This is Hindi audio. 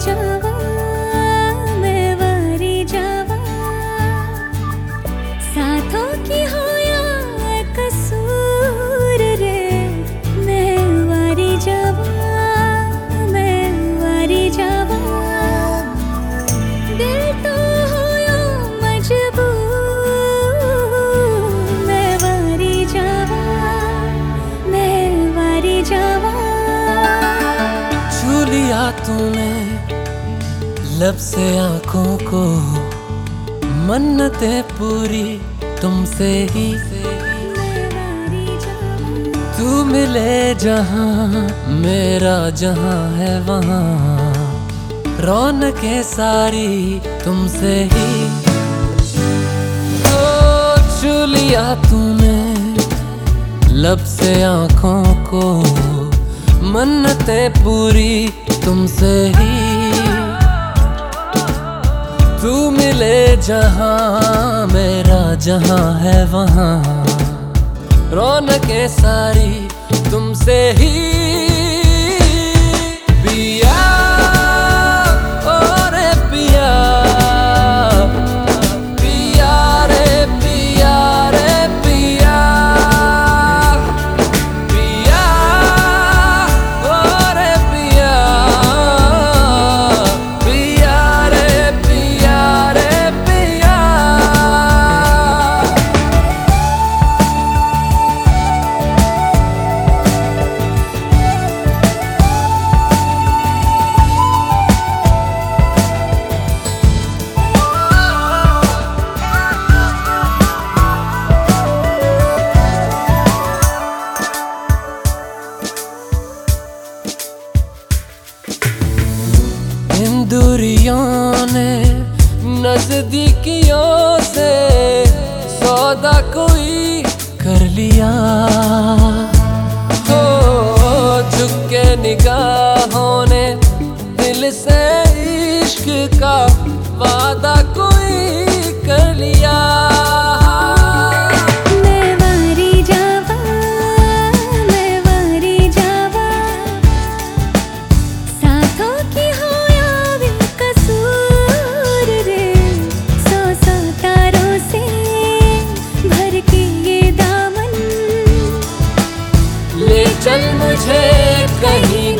जावा मैं वारी जावा। साथों की तूने लब से आँखों को मन्नतें पूरी तुमसे ही। तू मिले जहाँ, मेरा जहाँ है वहाँ। रौनकें सारी तुमसे ही। ओ छू लिया तूने लब से आँखों को, मन्नतें पूरी तुमसे ही। तू मिले जहाँ मेरा जहाँ है वहाँ। रौनक सारी तुमसे ही। दूरियों ने नजदीकियों से सौदा कोई कर लिया। तो झुके निगाहों ने दिल से इश्क का वादा कोई 一个你。